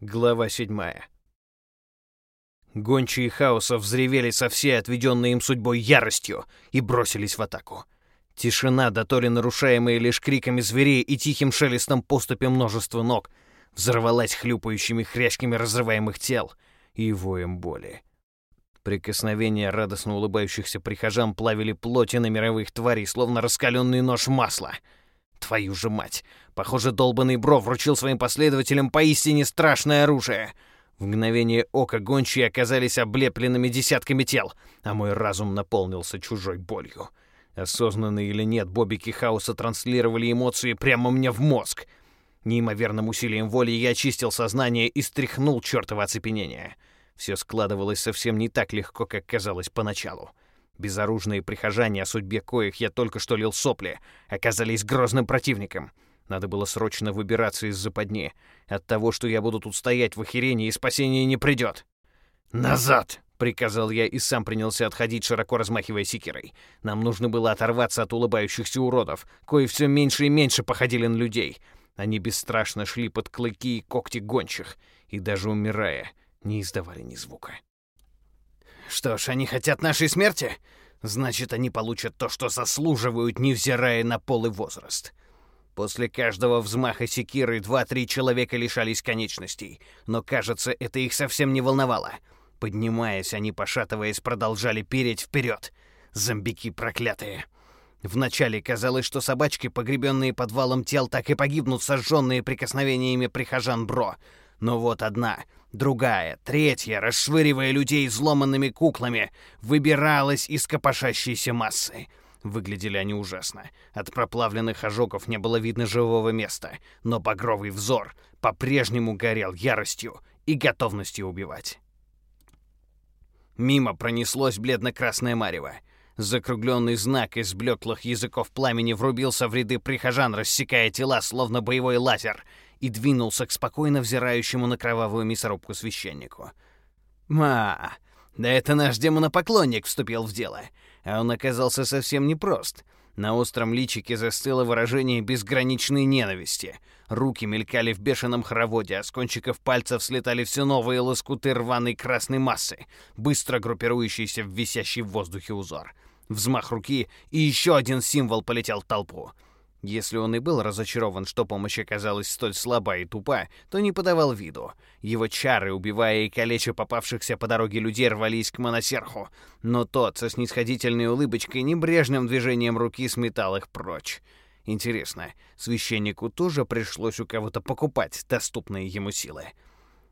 Глава седьмая. Гончие хаоса взревели со всей отведенной им судьбой яростью и бросились в атаку. Тишина, до то ли нарушаемая лишь криками зверей и тихим шелестом поступи множества ног, взорвалась хлюпающими хрящками разрываемых тел и воем боли. Прикосновения радостно улыбающихся прихожан плавили плоти на мировых тварей, словно раскаленный нож масла — Твою же мать! Похоже, долбанный Бро вручил своим последователям поистине страшное оружие. В мгновение ока гончие оказались облепленными десятками тел, а мой разум наполнился чужой болью. Осознанно или нет, бобики хаоса транслировали эмоции прямо мне в мозг. Неимоверным усилием воли я очистил сознание и стряхнул чертово оцепенение. Все складывалось совсем не так легко, как казалось поначалу. Безоружные прихожане, о судьбе коих я только что лил сопли, оказались грозным противником. Надо было срочно выбираться из западни. От того, что я буду тут стоять в охерении, спасения не придет. «Назад!» — приказал я и сам принялся отходить, широко размахивая секирой. Нам нужно было оторваться от улыбающихся уродов, кои все меньше и меньше походили на людей. Они бесстрашно шли под клыки и когти гончих, и даже умирая, не издавали ни звука. Что ж, они хотят нашей смерти? Значит, они получат то, что заслуживают, невзирая на пол и возраст. После каждого взмаха секиры два-три человека лишались конечностей, но, кажется, это их совсем не волновало. Поднимаясь, они, пошатываясь, продолжали переть вперед. Зомбики проклятые. Вначале казалось, что собачки, погребенные подвалом тел, так и погибнут, сожженные прикосновениями прихожан Бро. Но вот одна, другая, третья, расшвыривая людей взломанными куклами, выбиралась из копошащейся массы. Выглядели они ужасно. От проплавленных ожогов не было видно живого места, но багровый взор по-прежнему горел яростью и готовностью убивать. Мимо пронеслось бледно-красное марево. Закругленный знак из блеклых языков пламени врубился в ряды прихожан, рассекая тела, словно боевой лазер — и двинулся к спокойно взирающему на кровавую мясорубку священнику. «Ма, да это наш демонопоклонник вступил в дело, а он оказался совсем непрост». На остром личике застыло выражение безграничной ненависти. Руки мелькали в бешеном хороводе, а с кончиков пальцев слетали все новые лоскуты рваной красной массы, быстро группирующиеся в висящий в воздухе узор. Взмах руки, и еще один символ полетел в толпу. Если он и был разочарован, что помощь оказалась столь слаба и тупа, то не подавал виду. Его чары, убивая и калеча попавшихся по дороге людей, рвались к моносерху, но тот со снисходительной улыбочкой небрежным движением руки сметал их прочь. Интересно, священнику тоже пришлось у кого-то покупать доступные ему силы?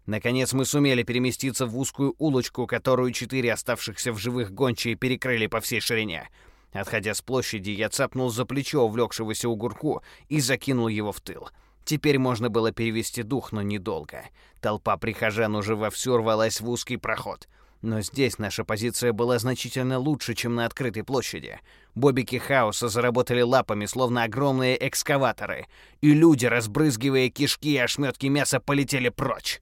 Наконец мы сумели переместиться в узкую улочку, которую четыре оставшихся в живых гончие перекрыли по всей ширине — Отходя с площади, я цапнул за плечо увлекшегося угурку и закинул его в тыл. Теперь можно было перевести дух, но недолго. Толпа прихожан уже вовсю рвалась в узкий проход. Но здесь наша позиция была значительно лучше, чем на открытой площади. Бобики хаоса заработали лапами, словно огромные экскаваторы, и люди, разбрызгивая кишки и ошметки мяса, полетели прочь.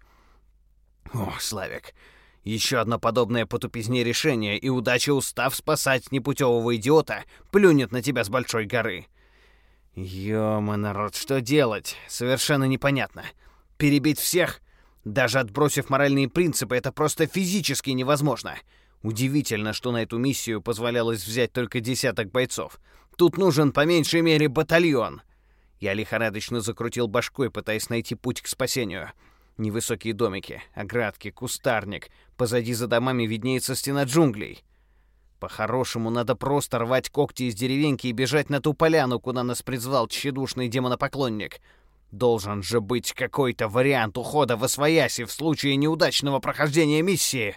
Ох, Славик, еще одно подобное по тупизне решение, и удача, устав спасать непутевого идиота, плюнет на тебя с большой горы. Ёма, народ, что делать? Совершенно непонятно. Перебить всех? Даже отбросив моральные принципы, это просто физически невозможно. Удивительно, что на эту миссию позволялось взять только десяток бойцов. Тут нужен по меньшей мере батальон. Я лихорадочно закрутил башкой, пытаясь найти путь к спасению. Невысокие домики, оградки, кустарник. Позади за домами виднеется стена джунглей. По-хорошему, надо просто рвать когти из деревеньки и бежать на ту поляну, куда нас призвал тщедушный демонопоклонник. Должен же быть какой-то вариант ухода в Освояси в случае неудачного прохождения миссии.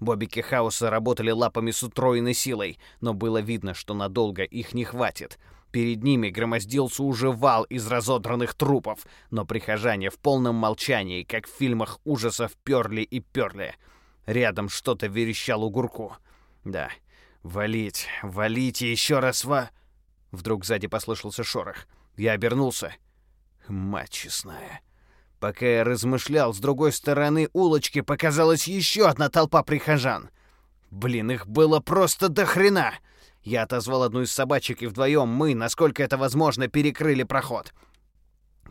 Бобики Хаоса работали лапами с утроенной силой, но было видно, что надолго их не хватит. Перед ними громоздился уже вал из разодранных трупов, но прихожане в полном молчании, как в фильмах ужасов, перли и перли. Рядом что-то верещал угурку. Да, валить, и еще раз во... Вдруг сзади послышался шорох. Я обернулся. Мать честная. Пока я размышлял, с другой стороны улочки показалась еще одна толпа прихожан. Блин, их было просто до хрена! Я отозвал одну из собачек, и вдвоем мы, насколько это возможно, перекрыли проход.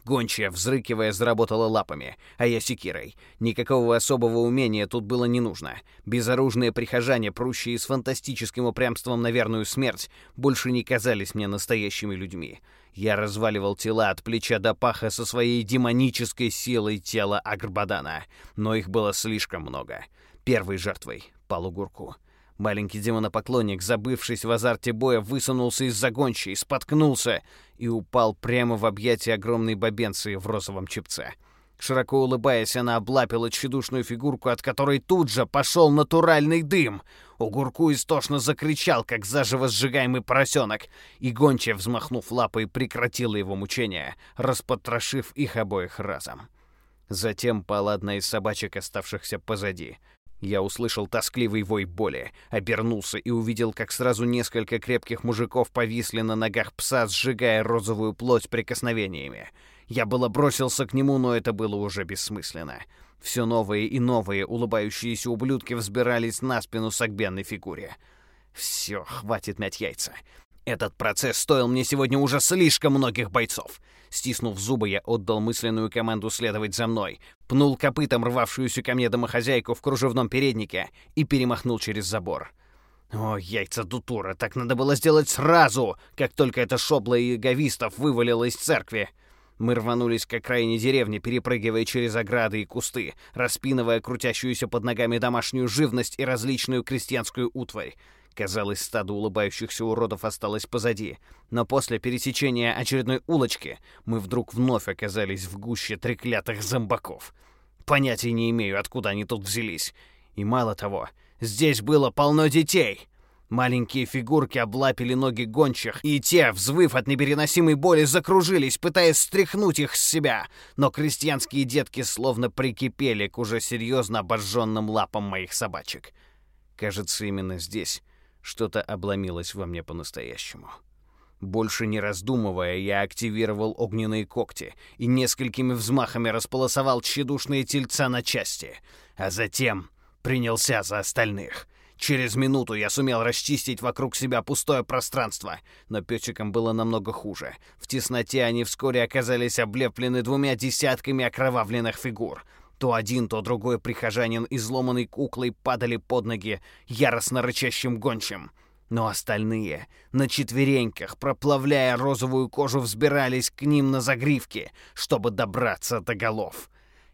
Гончая, взрыкивая, заработала лапами, а я секирой. Никакого особого умения тут было не нужно. Безоружные прихожане, прущие с фантастическим упрямством на верную смерть, больше не казались мне настоящими людьми. Я разваливал тела от плеча до паха со своей демонической силой тела Агрбадана, но их было слишком много. Первой жертвой — полугурку. Маленький демонопоклонник, забывшись в азарте боя, высунулся из загончей, споткнулся и упал прямо в объятия огромной бабенции в розовом чепце. Широко улыбаясь, она облапила тщедушную фигурку, от которой тут же пошел натуральный дым. Угурку истошно закричал, как заживо сжигаемый поросенок, и гончая, взмахнув лапой, прекратила его мучения, распотрошив их обоих разом. Затем пала одна из собачек, оставшихся позади. Я услышал тоскливый вой боли, обернулся и увидел, как сразу несколько крепких мужиков повисли на ногах пса, сжигая розовую плоть прикосновениями. Я было бросился к нему, но это было уже бессмысленно. Все новые и новые улыбающиеся ублюдки взбирались на спину согбенной фигуре. Все, хватит мять яйца. Этот процесс стоил мне сегодня уже слишком многих бойцов. Стиснув зубы, я отдал мысленную команду следовать за мной, пнул копытом рвавшуюся ко мне домохозяйку в кружевном переднике и перемахнул через забор. О, яйца Дутура, так надо было сделать сразу, как только эта шобла иеговистов вывалила из церкви. Мы рванулись к окраине деревни, перепрыгивая через ограды и кусты, распинывая крутящуюся под ногами домашнюю живность и различную крестьянскую утварь. Казалось, стадо улыбающихся уродов осталось позади, но после пересечения очередной улочки мы вдруг вновь оказались в гуще треклятых зомбаков. Понятия не имею, откуда они тут взялись. И мало того, здесь было полно детей. Маленькие фигурки облапили ноги гончих, и те, взвыв от непереносимой боли, закружились, пытаясь стряхнуть их с себя. Но крестьянские детки словно прикипели к уже серьезно обожженным лапам моих собачек. Кажется, именно здесь что-то обломилось во мне по-настоящему. Больше не раздумывая, я активировал огненные когти и несколькими взмахами располосовал тщедушные тельца на части, а затем принялся за остальных. Через минуту я сумел расчистить вокруг себя пустое пространство, но пёчикам было намного хуже. В тесноте они вскоре оказались облеплены двумя десятками окровавленных фигур — то один, то другой прихожанин, изломанной куклой, падали под ноги яростно рычащим гончим. Но остальные, на четвереньках, проплавляя розовую кожу, взбирались к ним на загривки, чтобы добраться до голов.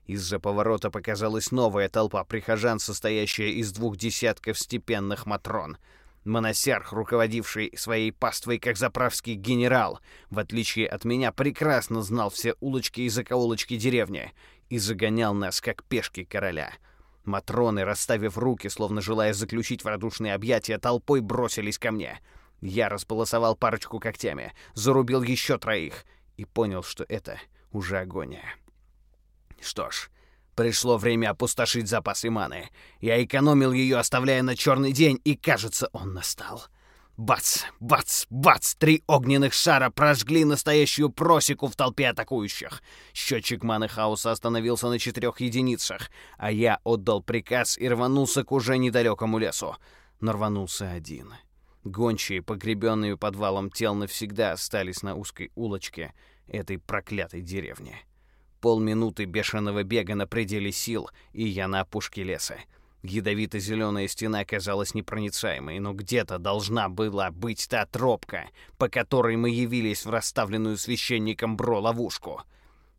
Из-за поворота показалась новая толпа прихожан, состоящая из двух десятков степенных матрон — Моносерх, руководивший своей паствой как заправский генерал, в отличие от меня, прекрасно знал все улочки и закоулочки деревни и загонял нас, как пешки короля. Матроны, расставив руки, словно желая заключить в радушные объятия, толпой бросились ко мне. Я располосовал парочку когтями, зарубил еще троих и понял, что это уже агония. Что ж, пришло время опустошить запасы маны. Я экономил ее, оставляя на черный день, и, кажется, он настал. Бац, бац, бац! Три огненных шара прожгли настоящую просеку в толпе атакующих. Счетчик маны хаоса остановился на четырех единицах, а я отдал приказ и рванулся к уже недалекому лесу. Но рванулся один. Гончие, погребенные подвалом тел, навсегда остались на узкой улочке этой проклятой деревни. Полминуты бешеного бега на пределе сил, и я на опушке леса. Ядовито-зеленая стена казалась непроницаемой, но где-то должна была быть та тропка, по которой мы явились в расставленную священником Бро ловушку.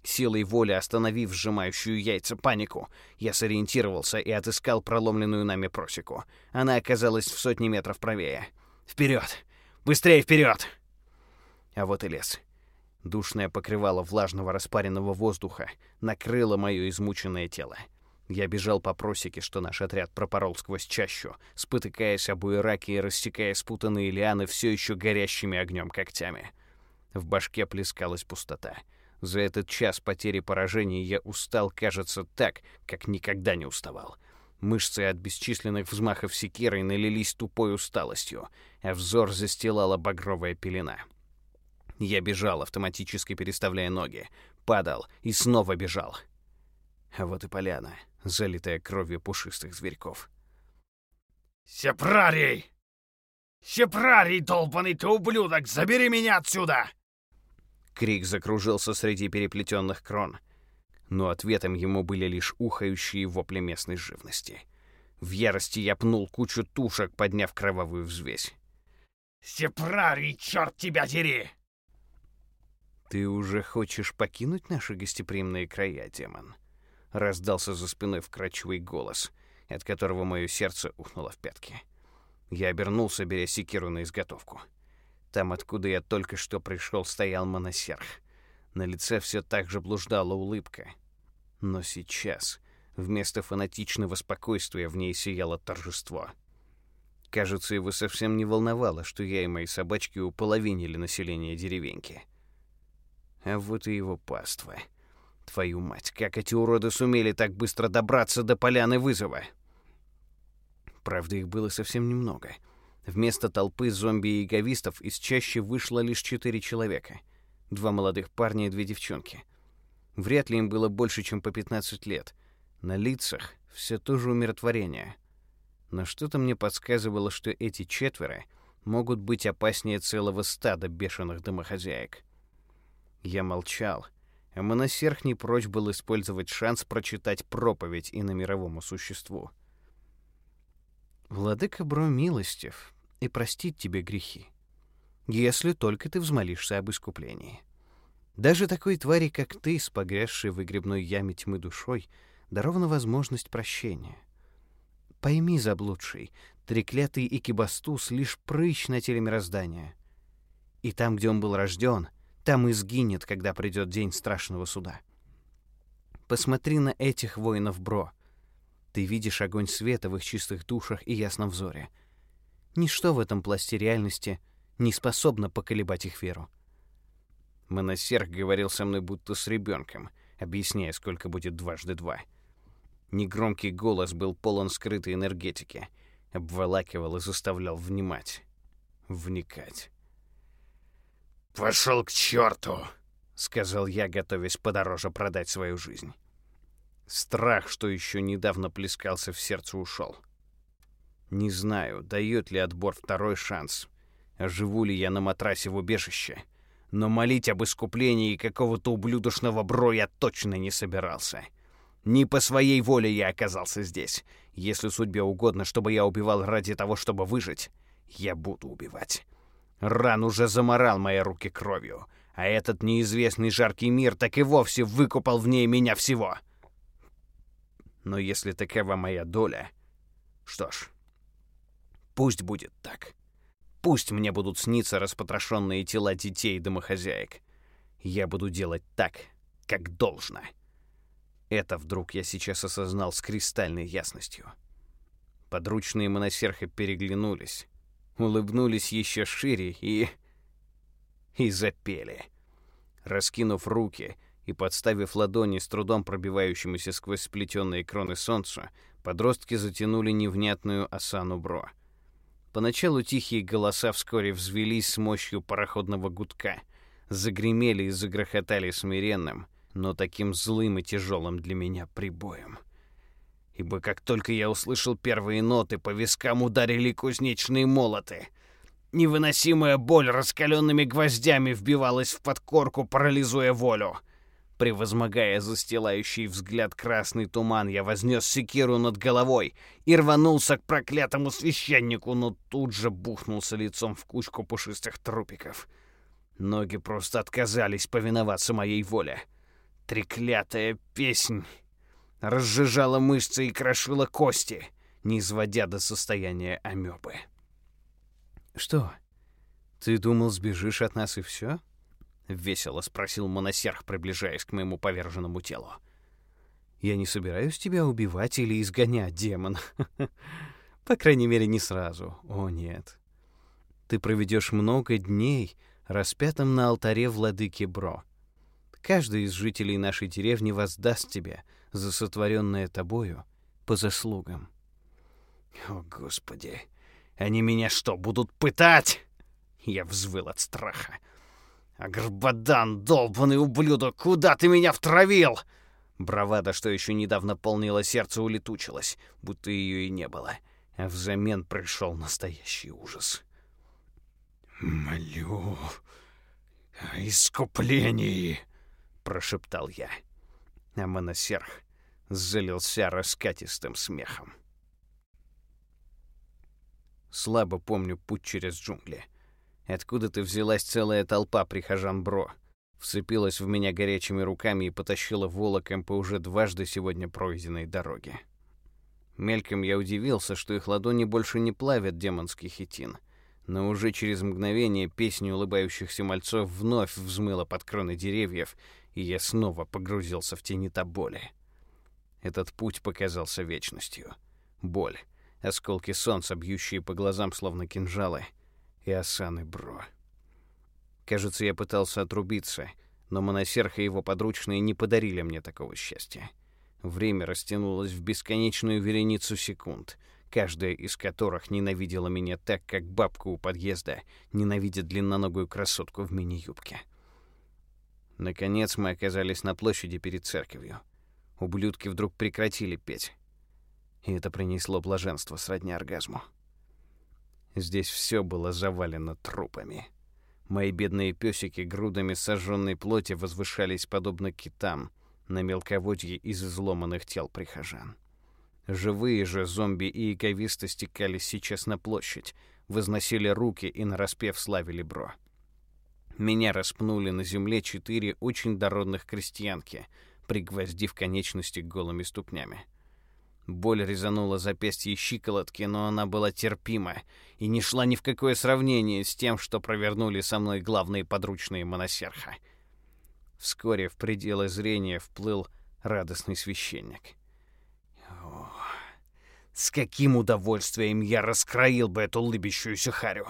Силой воли остановив сжимающую яйца панику, я сориентировался и отыскал проломленную нами просеку. Она оказалась в сотни метров правее. «Вперед! Быстрее вперед!» А вот и лес. Душное покрывало влажного распаренного воздуха накрыло мое измученное тело. Я бежал по просеке, что наш отряд пропорол сквозь чащу, спотыкаясь об уираки и рассекая спутанные лианы все еще горящими огнем когтями. В башке плескалась пустота. За этот час потери поражений я устал, кажется, так, как никогда не уставал. Мышцы от бесчисленных взмахов секирой налились тупой усталостью, а взор застилала багровая пелена. Я бежал, автоматически переставляя ноги, падал и снова бежал. А вот и поляна залитая кровью пушистых зверьков. «Сепрарий! Сепрарий, долбанный ты ублюдок! Забери меня отсюда!» Крик закружился среди переплетенных крон, но ответом ему были лишь ухающие вопли местной живности. В ярости я пнул кучу тушек, подняв кровавую взвесь. «Сепрарий, черт тебя дери!» «Ты уже хочешь покинуть наши гостеприимные края, демон?» Раздался за спиной вкрадчивый голос, от которого мое сердце ухнуло в пятки. Я обернулся, беря секиру на изготовку. Там, откуда я только что пришел, стоял моносерх. На лице все так же блуждала улыбка. Но сейчас, вместо фанатичного спокойствия, в ней сияло торжество — Кажется, его совсем не волновало, что я и мои собачки уполовинили население деревеньки. А вот и его паства. Твою мать, как эти уроды сумели так быстро добраться до поляны вызова? Правда, их было совсем немного. Вместо толпы зомби и говистов из чаще вышло лишь четыре человека. Два молодых парня и две девчонки. Вряд ли им было больше, чем по 15 лет. На лицах все то же умиротворение — но что-то мне подсказывало, что эти четверо могут быть опаснее целого стада бешеных домохозяек. Я молчал, моносерх не прочь был использовать шанс прочитать проповедь иномировому существу. «Владыка Бро милостив и простит тебе грехи, если только ты взмолишься об искуплении. Даже такой твари, как ты, с погрязшей в выгребной яме тьмы душой, дарована возможность прощения. Пойми, заблудший, треклятый Икибастус — лишь прыщ на теле мироздания. И там, где он был рожден, там и сгинет, когда придет день страшного суда. Посмотри на этих воинов, бро. Ты видишь огонь света в их чистых душах и ясном взоре. Ничто в этом пласте реальности не способно поколебать их веру. Моносерх говорил со мной будто с ребенком, объясняя, сколько будет дважды два — Негромкий голос был полон скрытой энергетики, обволакивал и заставлял внимать, вникать. «Пошел к черту!» — сказал я, готовясь подороже продать свою жизнь. Страх, что еще недавно плескался в сердце, ушел. Не знаю, дает ли отбор второй шанс, живу ли я на матрасе в убежище, но молить об искуплении какого-то ублюдочного бро я точно не собирался. — не по своей воле я оказался здесь. Если судьбе угодно, чтобы я убивал ради того, чтобы выжить, я буду убивать. Ран уже заморал мои руки кровью, а этот неизвестный жаркий мир так и вовсе выкупал в ней меня всего. Но если такова моя доля... Что ж, пусть будет так. Пусть мне будут сниться распотрошенные тела детей и домохозяек. Я буду делать так, как должно. Это вдруг я сейчас осознал с кристальной ясностью. Подручные моносерхи переглянулись, улыбнулись еще шире и... и запели. Раскинув руки и подставив ладони с трудом пробивающемуся сквозь сплетенные кроны солнца, подростки затянули невнятную осану бро. Поначалу тихие голоса вскоре взвелись с мощью пароходного гудка, загремели и загрохотали смиренным, но таким злым и тяжелым для меня прибоем. Ибо как только я услышал первые ноты, по вискам ударили кузнечные молоты. Невыносимая боль раскаленными гвоздями вбивалась в подкорку, парализуя волю. Превозмогая застилающий взгляд красный туман, я вознес секиру над головой и рванулся к проклятому священнику, но тут же бухнулся лицом в кучку пушистых трупиков. Ноги просто отказались повиноваться моей воле. Треклятая песнь разжижала мышцы и крошила кости, не изводя до состояния амебы. «Что, ты думал, сбежишь от нас и все?» — весело спросил моносерх, приближаясь к моему поверженному телу. «Я не собираюсь тебя убивать или изгонять, демон. По крайней мере, не сразу. О, нет. Ты проведешь много дней распятым на алтаре владыки Бро. Каждый из жителей нашей деревни воздаст тебе за сотворенное тобою по заслугам. О, Господи! Они меня что, будут пытать? Я взвыл от страха. Агрбадан, долбанный ублюдок, куда ты меня втравил? Бравада, что еще недавно полнила сердце, улетучилась, будто ее и не было. А взамен пришел настоящий ужас. «Молю, искуплении!» — прошептал я. А моносерх залился раскатистым смехом. Слабо помню путь через джунгли. Откуда-то взялась целая толпа прихожан Бро. Вцепилась в меня горячими руками и потащила волоком по уже дважды сегодня пройденной дороге. Мельком я удивился, что их ладони больше не плавят демонский хитин. Но уже через мгновение песня улыбающихся мальцов вновь взмыла под кроны деревьев, и я снова погрузился в тенита боли. Этот путь показался вечностью. Боль, осколки солнца, бьющие по глазам словно кинжалы, и осаны Бро. Кажется, я пытался отрубиться, но Моносерх и его подручные не подарили мне такого счастья. Время растянулось в бесконечную вереницу секунд, каждая из которых ненавидела меня так, как бабка у подъезда ненавидит длинноногую красотку в мини-юбке. Наконец мы оказались на площади перед церковью. Ублюдки вдруг прекратили петь. И это принесло блаженство сродни оргазму. Здесь все было завалено трупами. Мои бедные песики грудами сожженной плоти возвышались подобно китам — на мелководье из изломанных тел прихожан. Живые же зомби и яковисты стекались сейчас на площадь, возносили руки и нараспев славили бро. Меня распнули на земле четыре очень дородных крестьянки, пригвоздив конечности голыми ступнями. Боль резанула запястье и щиколотки, но она была терпима и не шла ни в какое сравнение с тем, что провернули со мной главные подручные моносерха — Вскоре в пределы зрения вплыл радостный священник. О, с каким удовольствием я раскроил бы эту лыбящуюся харю!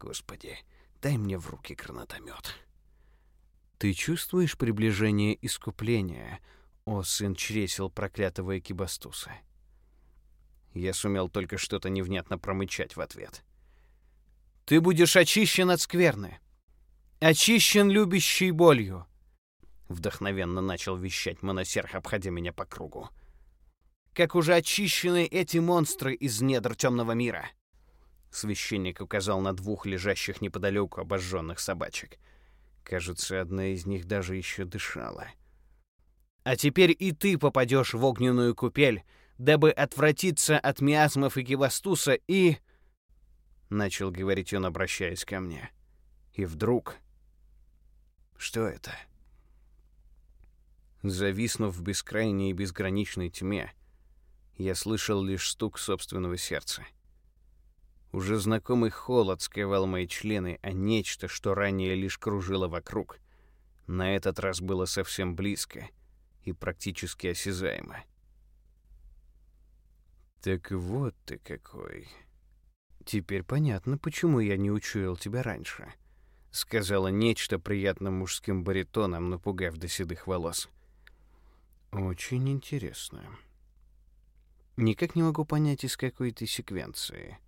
Господи, дай мне в руки гранатомет. Ты чувствуешь приближение искупления, о сын чресел проклятого Экибастуса? Я сумел только что-то невнятно промычать в ответ. Ты будешь очищен от скверны, очищен любящей болью, Вдохновенно начал вещать моносерх, обходя меня по кругу. «Как уже очищены эти монстры из недр темного мира!» Священник указал на двух лежащих неподалеку обожженных собачек. Кажется, одна из них даже еще дышала. «А теперь и ты попадешь в огненную купель, дабы отвратиться от миазмов и кивастуса и...» Начал говорить он, обращаясь ко мне. И вдруг... Что это? Зависнув в бескрайней и безграничной тьме, я слышал лишь стук собственного сердца. Уже знакомый холод сковал мои члены, а нечто, что ранее лишь кружило вокруг, на этот раз было совсем близко и практически осязаемо. «Так вот ты какой. Теперь понятно, почему я не учуял тебя раньше», — сказала нечто приятным мужским баритоном, напугав до седых волос. Очень интересно. Никак не могу понять, из какой ты секвенции.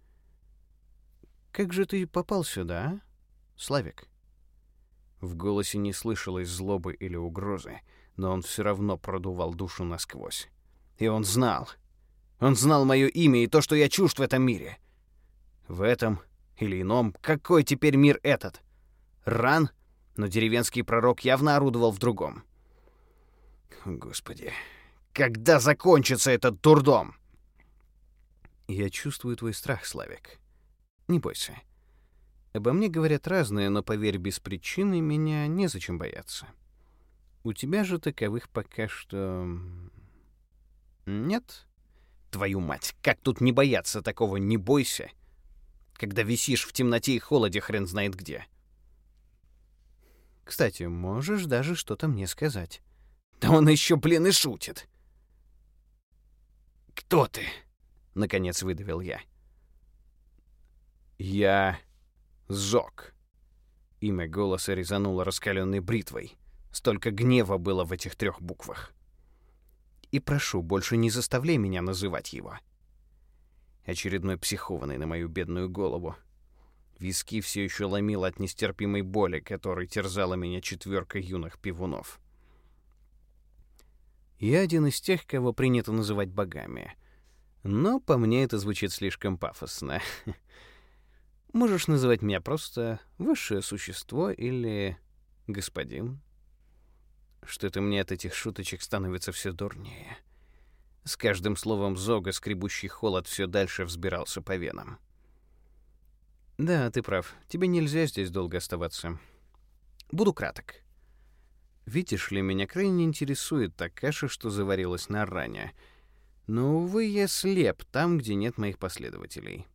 Как же ты попал сюда, а? Славик? В голосе не слышалось злобы или угрозы, но он все равно продувал душу насквозь. И он знал. Он знал мое имя и то, что я чужд в этом мире. В этом или ином, какой теперь мир этот? Ран? Но деревенский пророк явно орудовал в другом. Господи, когда закончится этот дурдом? Я чувствую твой страх, Славик. Не бойся. Обо мне говорят разные, но поверь, без причины меня незачем бояться. У тебя же таковых пока что... Нет? Твою мать, как тут не бояться такого «не бойся», когда висишь в темноте и холоде хрен знает где? Кстати, можешь даже что-то мне сказать. Да он еще, блин, и шутит. «Кто ты?» — наконец выдавил я. «Я Зок». Имя голоса резануло раскаленной бритвой. Столько гнева было в этих трех буквах. «И прошу, больше не заставляй меня называть его». Очередной психованный на мою бедную голову. Виски все еще ломило от нестерпимой боли, которой терзала меня четверка юных пивунов. Я один из тех, кого принято называть богами. Но по мне это звучит слишком пафосно. Можешь называть меня просто высшее существо или господин. Что-то мне от этих шуточек становится все дурнее. С каждым словом Зога скребущий холод все дальше взбирался по венам. Да, ты прав. Тебе нельзя здесь долго оставаться. Буду краток. Видишь ли, меня крайне интересует та каша, что заварилась на ране. Но, увы, я слеп там, где нет моих последователей.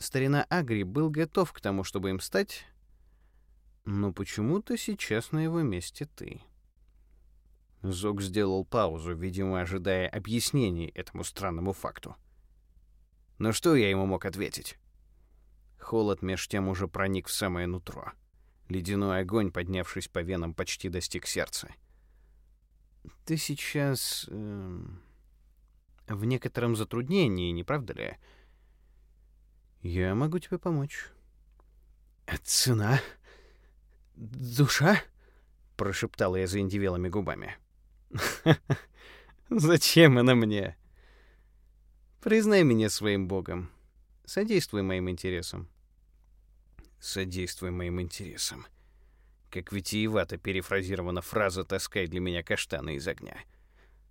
Старина Агри был готов к тому, чтобы им стать, но почему-то сейчас на его месте ты. Зог сделал паузу, видимо, ожидая объяснений этому странному факту. Но что я ему мог ответить? Холод меж тем уже проник в самое нутро. Ледяной огонь, поднявшись по венам, почти достиг сердца. «Ты сейчас... Э, в некотором затруднении, не правда ли? Я могу тебе помочь». «Цена? Душа?» — прошептала я заиндивелыми губами. Зачем она мне? Признай меня своим богом. Содействуй моим интересам. Содействуй моим интересам. Как витиевато перефразирована фраза «таскай для меня каштаны из огня».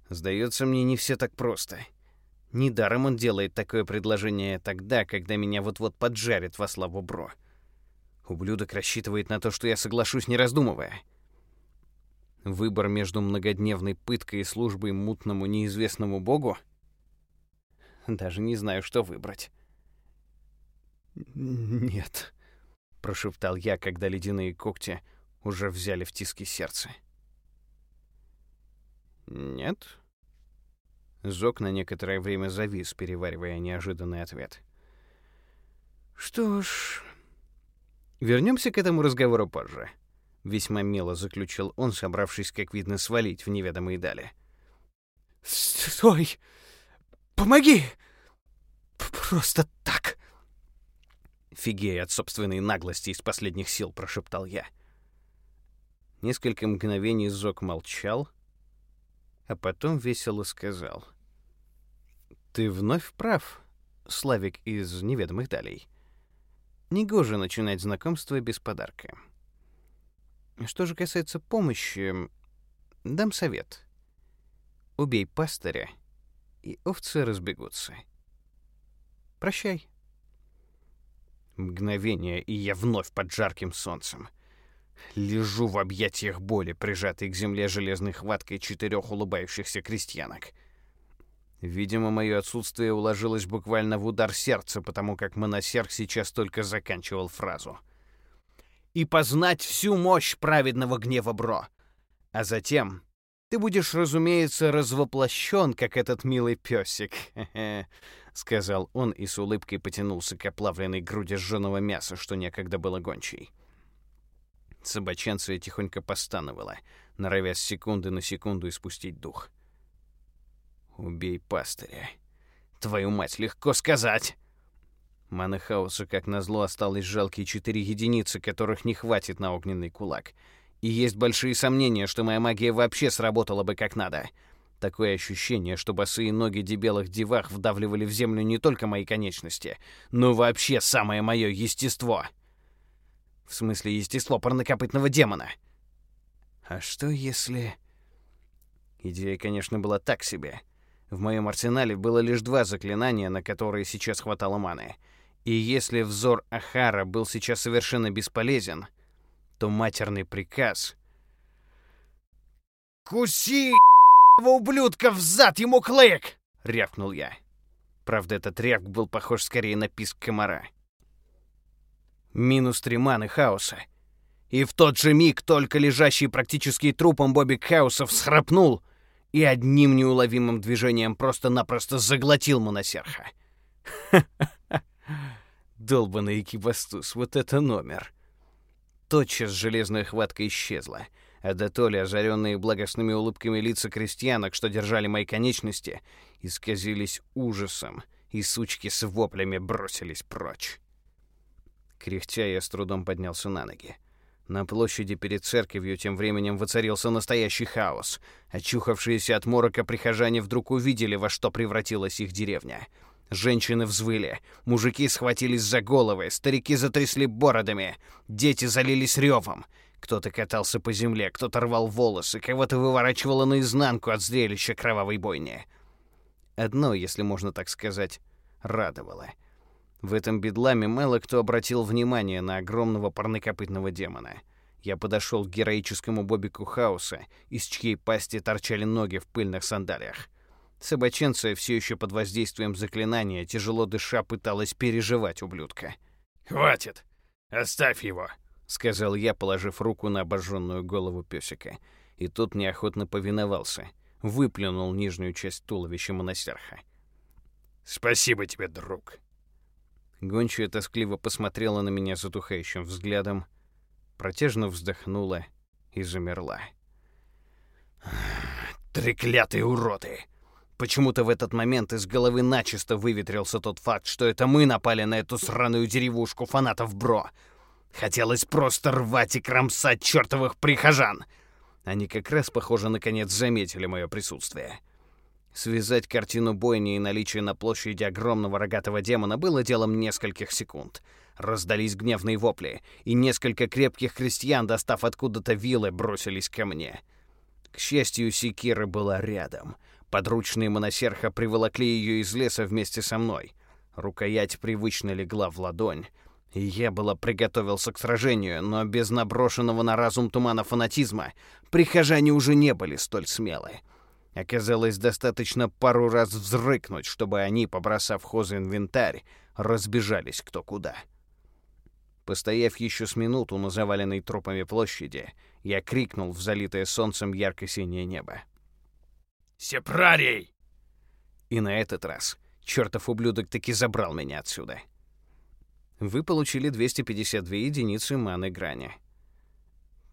Сдается мне, не все так просто. Недаром он делает такое предложение тогда, когда меня вот-вот поджарит во славу Бро. Ублюдок рассчитывает на то, что я соглашусь, не раздумывая. Выбор между многодневной пыткой и службой мутному неизвестному богу? Даже не знаю, что выбрать. «Нет», — прошептал я, когда ледяные когти уже взяли в тиски сердце. «Нет?» Зок на некоторое время завис, переваривая неожиданный ответ. «Что ж, вернемся к этому разговору позже», — весьма мило заключил он, собравшись, как видно, свалить в неведомые дали. «Стой! Помоги! Просто так!» Фигея от собственной наглости из последних сил прошептал я. Несколько мгновений Зок молчал, а потом весело сказал. «Ты вновь прав, Славик из неведомых далей. Негоже начинать знакомство без подарка». Что же касается помощи, дам совет. Убей пастыря, и овцы разбегутся. Прощай. Мгновение, и я вновь под жарким солнцем. Лежу в объятиях боли, прижатый к земле железной хваткой четырех улыбающихся крестьянок. Видимо, мое отсутствие уложилось буквально в удар сердца, потому как моносерк сейчас только заканчивал фразу — и познать всю мощь праведного гнева Бро. А затем ты будешь, разумеется, развоплощен, как этот милый песик, сказал он и с улыбкой потянулся к оплавленной груди сжёного мяса, что некогда было гончей. Собаченция тихонько постановала, норовя с секунды на секунду испустить дух. «Убей пастыря. Твою мать, легко сказать!» Маны хаоса, как назло, осталось жалкие четыре единицы, которых не хватит на огненный кулак. И есть большие сомнения, что моя магия вообще сработала бы как надо. Такое ощущение, что босые ноги дебелых девах вдавливали в землю не только мои конечности, но вообще самое мое естество. В смысле, естество парнокопытного демона. А что если... Идея, конечно, была так себе. В моем арсенале было лишь два заклинания, на которые сейчас хватало маны — и если взор Ахара был сейчас совершенно бесполезен, то матерный приказ... «Куси, ублюдка, в зад ему клык!» — рявкнул я. Правда, этот рявк был похож скорее на писк комара. Минус три маны хаоса. И в тот же миг только лежащий практически трупом Бобик Хауса всхрапнул и одним неуловимым движением просто-напросто заглотил моносерха. Ха-ха-ха. Долбанный экибастуз, вот это номер. Тотчас железная хватка исчезла, а до то ли озаренные благостными улыбками лица крестьянок, что держали мои конечности, исказились ужасом, и сучки с воплями бросились прочь. Кряхтя я с трудом поднялся на ноги. На площади перед церковью тем временем воцарился настоящий хаос. Очухавшиеся от морока прихожане вдруг увидели, во что превратилась их деревня — Женщины взвыли, мужики схватились за головы, старики затрясли бородами, дети залились ревом. Кто-то катался по земле, кто-то рвал волосы, кого-то выворачивало наизнанку от зрелища кровавой бойни. Одно, если можно так сказать, радовало. В этом бедламе мало кто обратил внимание на огромного парнокопытного демона. Я подошел к героическому Бобику Хауса, из чьей пасти торчали ноги в пыльных сандалиях. Собаченция все еще под воздействием заклинания, тяжело дыша, пыталась переживать ублюдка. «Хватит! Оставь его!» — сказал я, положив руку на обожженную голову песика. И тот неохотно повиновался, выплюнул нижнюю часть туловища монастерха. «Спасибо тебе, друг!» Гончая тоскливо посмотрела на меня затухающим взглядом, протяжно вздохнула и замерла. «Треклятые уроды!» Почему-то в этот момент из головы начисто выветрился тот факт, что это мы напали на эту сраную деревушку фанатов Бро. Хотелось просто рвать и кромсать чертовых прихожан. Они как раз, похоже, наконец заметили мое присутствие. Связать картину бойни и наличие на площади огромного рогатого демона было делом нескольких секунд. Раздались гневные вопли, и несколько крепких крестьян, достав откуда-то вилы, бросились ко мне. К счастью, секира была рядом — Подручные моносерха приволокли ее из леса вместе со мной. Рукоять привычно легла в ладонь, и я было приготовился к сражению, но без наброшенного на разум тумана фанатизма прихожане уже не были столь смелы. Оказалось, достаточно пару раз взрыкнуть, чтобы они, побросав хозинвентарь, разбежались кто куда. Постояв еще с минуту на заваленной трупами площади, я крикнул в залитое солнцем ярко-синее небо. Сепрарий!» И на этот раз чертов ублюдок таки забрал меня отсюда. Вы получили 252 единицы маны грани.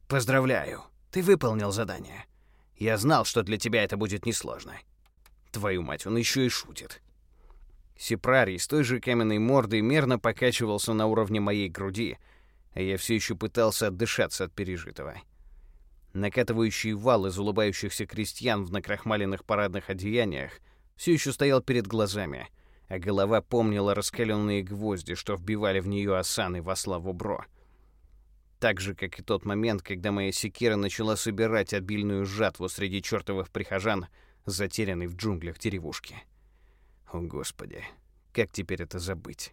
Поздравляю, ты выполнил задание. Я знал, что для тебя это будет несложно. Твою мать, он еще и шутит. Сепрарий с той же каменной мордой мерно покачивался на уровне моей груди, а я все еще пытался отдышаться от пережитого. Накатывающий вал из улыбающихся крестьян в накрахмаленных парадных одеяниях все еще стоял перед глазами, а голова помнила раскаленные гвозди, что вбивали в нее осаны во славу Бро. Так же, как и тот момент, когда моя секира начала собирать обильную жатву среди чертовых прихожан, затерянной в джунглях деревушки. О, Господи, как теперь это забыть?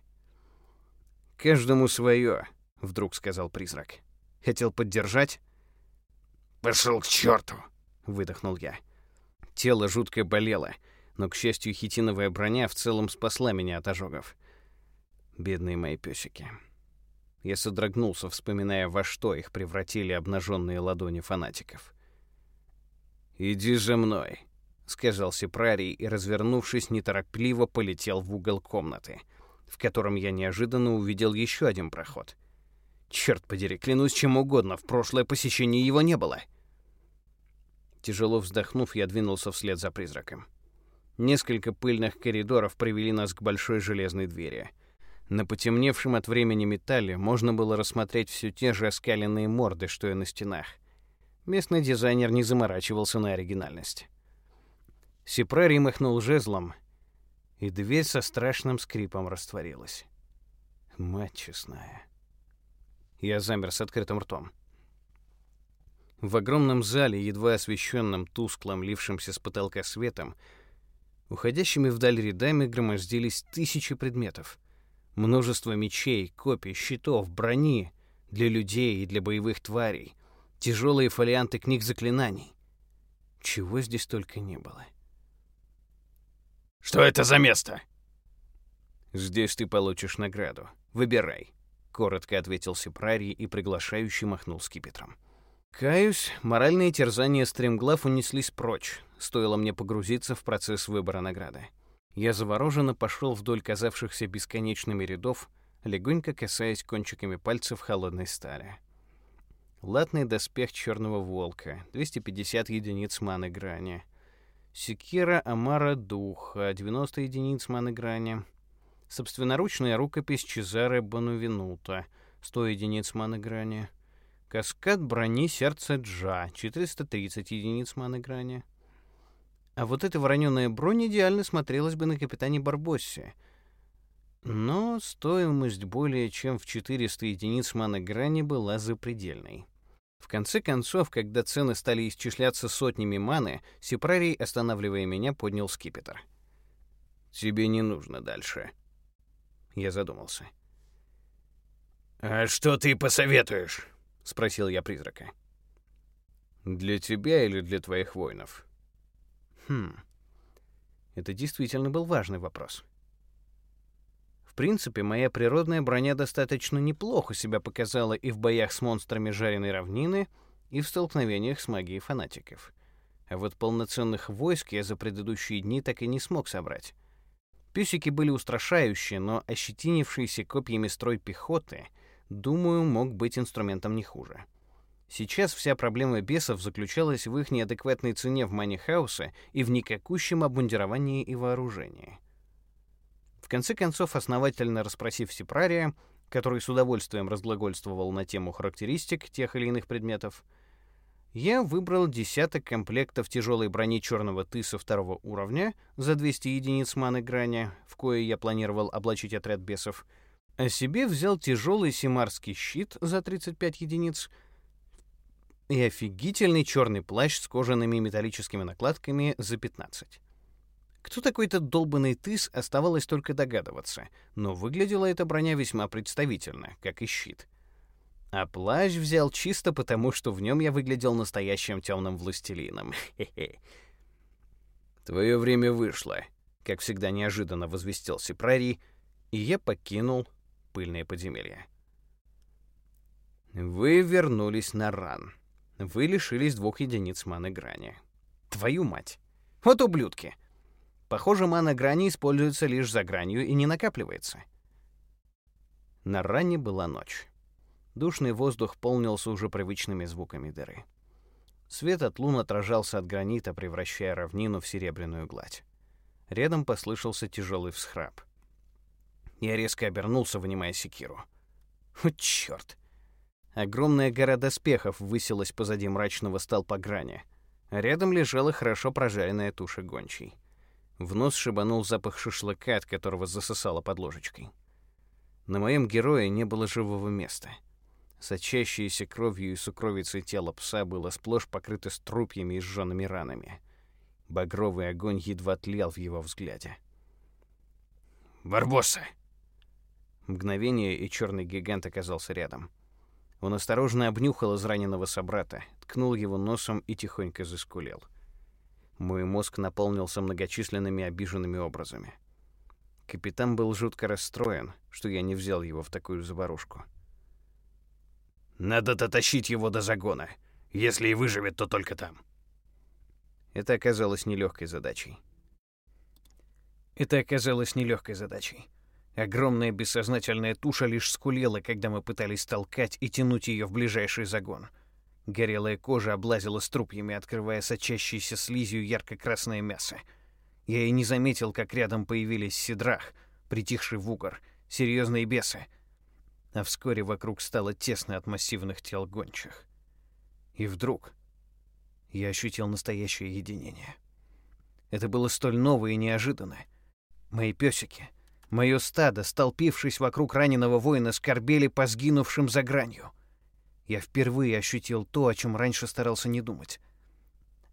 «Каждому свое», — вдруг сказал призрак. «Хотел поддержать?» «Пошел к черту!» — выдохнул я. Тело жутко болело, но, к счастью, хитиновая броня в целом спасла меня от ожогов. Бедные мои песики. Я содрогнулся, вспоминая, во что их превратили обнаженные ладони фанатиков. «Иди за мной», — сказал Сепрарий и, развернувшись, неторопливо полетел в угол комнаты, в котором я неожиданно увидел еще один проход. Черт подери, клянусь чем угодно, в прошлое посещение его не было. Тяжело вздохнув, я двинулся вслед за призраком. Несколько пыльных коридоров привели нас к большой железной двери. На потемневшем от времени металле можно было рассмотреть все те же оскаленные морды, что и на стенах. Местный дизайнер не заморачивался на оригинальность. Сипрарий махнул жезлом, и дверь со страшным скрипом растворилась. Мать честная. Я замер с открытым ртом. В огромном зале, едва освещенном тусклым, лившимся с потолка светом, уходящими вдаль рядами громоздились тысячи предметов. Множество мечей, копий, щитов, брони для людей и для боевых тварей, тяжелые фолианты книг заклинаний. Чего здесь только не было. «Что это за место?» «Здесь ты получишь награду. Выбирай», — коротко ответил Сепрарий и приглашающий махнул скипетром. Каюсь, моральные терзания стремглав унеслись прочь, стоило мне погрузиться в процесс выбора награды. Я завороженно пошел вдоль казавшихся бесконечными рядов, легонько касаясь кончиками пальцев холодной стали. Латный доспех черного волка, 250 единиц маны грани. Секира Амара Духа, 90 единиц маны грани. Собственноручная рукопись Чезаре Бонувинута, 100 единиц маны грани. Каскад брони сердца Джа, 430 единиц маны грани. А вот эта вороненая бронь идеально смотрелась бы на капитане Барбоссе. Но стоимость более чем в 400 единиц маны грани была запредельной. В конце концов, когда цены стали исчисляться сотнями маны, Сипрарий, останавливая меня, поднял скипетр. «Тебе не нужно дальше». Я задумался. «А что ты посоветуешь?» — спросил я призрака. «Для тебя или для твоих воинов?» Хм. Это действительно был важный вопрос. В принципе, моя природная броня достаточно неплохо себя показала и в боях с монстрами жареной равнины, и в столкновениях с магией фанатиков. А вот полноценных войск я за предыдущие дни так и не смог собрать. Песики были устрашающие, но ощетинившийся копьями строй пехоты, думаю, мог быть инструментом не хуже. Сейчас вся проблема бесов заключалась в их неадекватной цене в мане хаоса и в никакущем обмундировании и вооружении. В конце концов, основательно расспросив Сепрария, который с удовольствием разглагольствовал на тему характеристик тех или иных предметов, я выбрал десяток комплектов тяжелой брони черного тыса второго уровня за 200 единиц маны грани, в кое я планировал облачить отряд бесов, а себе взял тяжелый симарский щит за 35 единиц и офигительный черный плащ с кожаными металлическими накладками за 15. Кто такой этот долбанный тыс, оставалось только догадываться, но выглядела эта броня весьма представительно, как и щит. А плащ взял чисто потому, что в нем я выглядел настоящим темным властелином. Твое время вышло, как всегда неожиданно возвестил Сипрари, и я покинул пыльное подземелье. Вы вернулись на ран. Вы лишились двух единиц маны грани. Твою мать! Вот ублюдки! Похоже, мана грани используется лишь за гранью и не накапливается. На ране была ночь. Душный воздух полнился уже привычными звуками дыры. Свет от лун отражался от гранита, превращая равнину в серебряную гладь. Рядом послышался тяжелый всхрап. Я резко обернулся, вынимая секиру. О, черт! Огромная гора доспехов высилась позади мрачного столпа грани. рядом лежала хорошо прожаренная туша гончей. В нос шибанул запах шашлыка, от которого засосало под ложечкой. На моем герое не было живого места. Сочащееся кровью и сукровицей тело пса было сплошь покрыто струпьями и сжёными ранами. Багровый огонь едва тлел в его взгляде. «Барбоса!» Мгновение, и черный гигант оказался рядом. Он осторожно обнюхал израненного собрата, ткнул его носом и тихонько заскулил. Мой мозг наполнился многочисленными обиженными образами. Капитан был жутко расстроен, что я не взял его в такую заварушку. «Надо дотащить его до загона. Если и выживет, то только там». Это оказалось нелегкой задачей. Это оказалось нелегкой задачей. Огромная бессознательная туша лишь скулила, когда мы пытались толкать и тянуть ее в ближайший загон — Горелая кожа облазила струпьями, открывая сочащейся слизью ярко-красное мясо. Я и не заметил, как рядом появились Сидрах, притихший в угор, серьезные бесы. А вскоре вокруг стало тесно от массивных тел гончих. И вдруг я ощутил настоящее единение. Это было столь ново и неожиданно. Мои песики, мое стадо, столпившись вокруг раненого воина, скорбели по сгинувшим за гранью — я впервые ощутил то, о чем раньше старался не думать.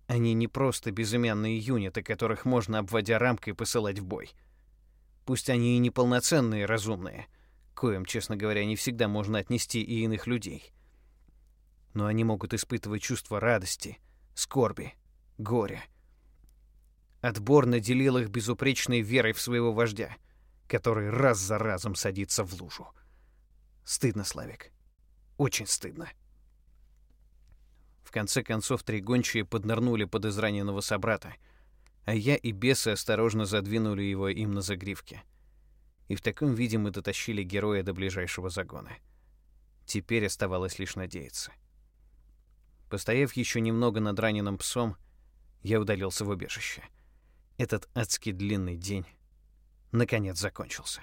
Они не просто безымянные юниты, которых можно, обводя рамкой, посылать в бой. Пусть они и неполноценные разумные, коим, честно говоря, не всегда можно отнести и иных людей. Но они могут испытывать чувство радости, скорби, горя. Отбор наделил их безупречной верой в своего вождя, который раз за разом садится в лужу. Стыдно, Славик. Очень стыдно. В конце концов, три гончие поднырнули под израненного собрата, а я и бесы осторожно задвинули его им на загривке. И в таком виде мы дотащили героя до ближайшего загона. Теперь оставалось лишь надеяться. Постояв еще немного над раненым псом, я удалился в убежище. Этот адский длинный день наконец закончился.